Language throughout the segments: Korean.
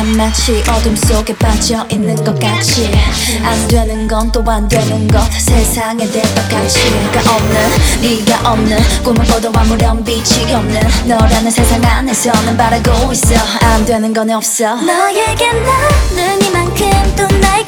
마치 어둠 속에 빠져 있는 것 같이. 안 되는 건 또 안 되는 것. 세상에 대박같이가 없는 네가 없는 꿈을 꿔도 아무런 빛이 없는 너라는 세상 안에서는 바라고 있어. 안 되는 건 없어. 너에게 나는 이만큼 또날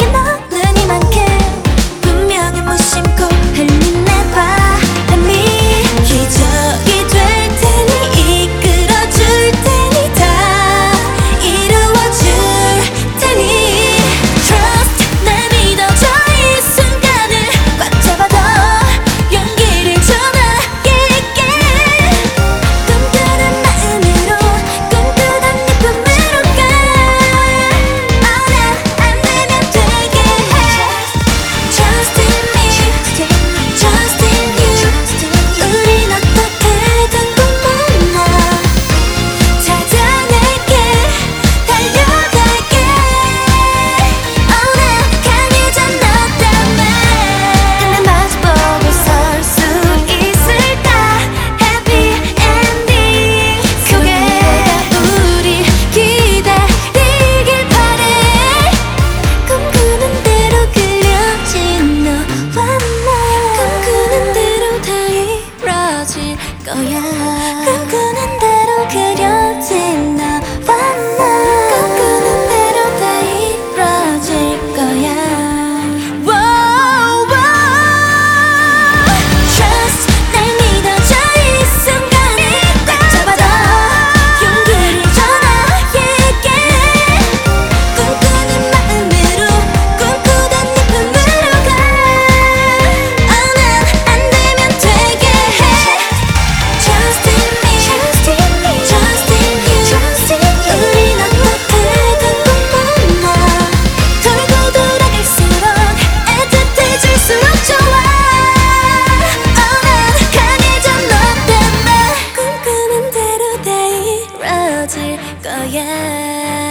거야. yeah.